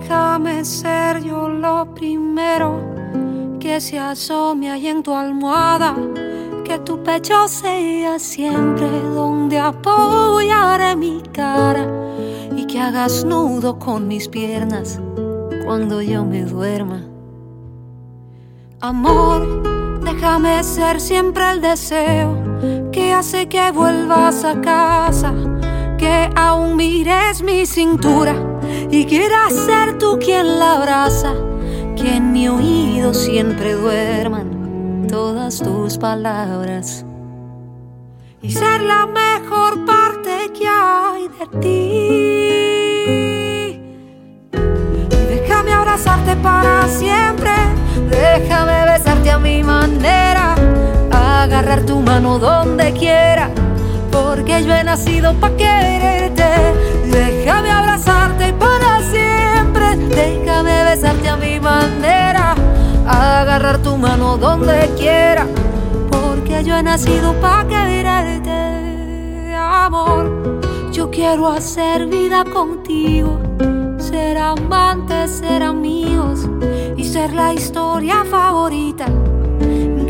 Déjame ser yo lo primero que se asome ahí en tu almohada. Que tu pecho sea siempre donde apoyaré mi cara. Y que hagas nudo con mis piernas cuando yo me duerma. Amor, déjame ser siempre el deseo que hace que vuelvas a casa. Que aún mires mi cintura y quieras ser tú quien la abraza, que en mi oído siempre duerman todas tus palabras y ser la mejor parte que hay de ti. Déjame abrazarte para siempre, déjame besarte a mi manera, agarrar tu mano donde quiera, porque yo he nacido para quererte. Donde quiera, porque yo he nacido para quererte, amor. Yo quiero hacer vida contigo, ser amantes, ser amigos y ser la historia favorita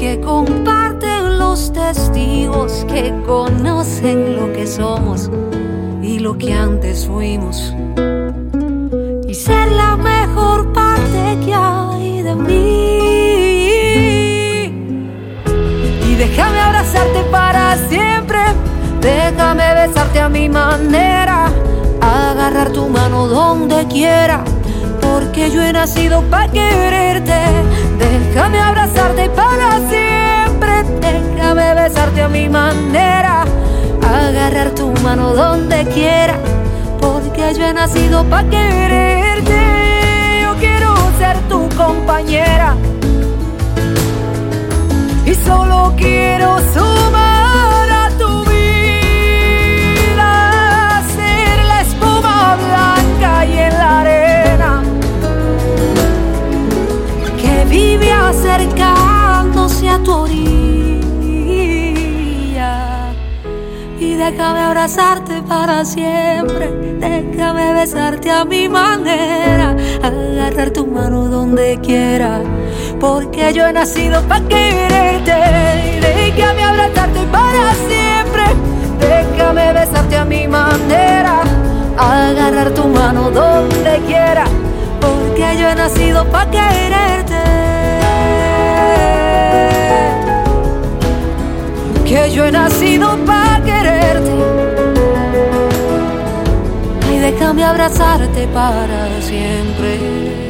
que comparten los testigos que conocen lo que somos y lo que antes fuimos. Besarte a mi manera. Agarrar tu mano donde quiera. Porque yo he nacido para quererte. Déjame abrazarte para siempre. Déjame besarte a mi manera agarrar tu mano donde quiera, porque yo he nacido para quererte. Acercándose a tu orilla. y déjame abrazarte para siempre. Déjame besarte a mi manera, agarrar tu mano donde quiera, porque yo he nacido para quererte. Déjame abrazarte para siempre. Déjame besarte a mi manera, agarrar tu mano donde quiera, porque yo he nacido para quererte. Yo he nacido para quererte. Y déjame abrazarte para siempre.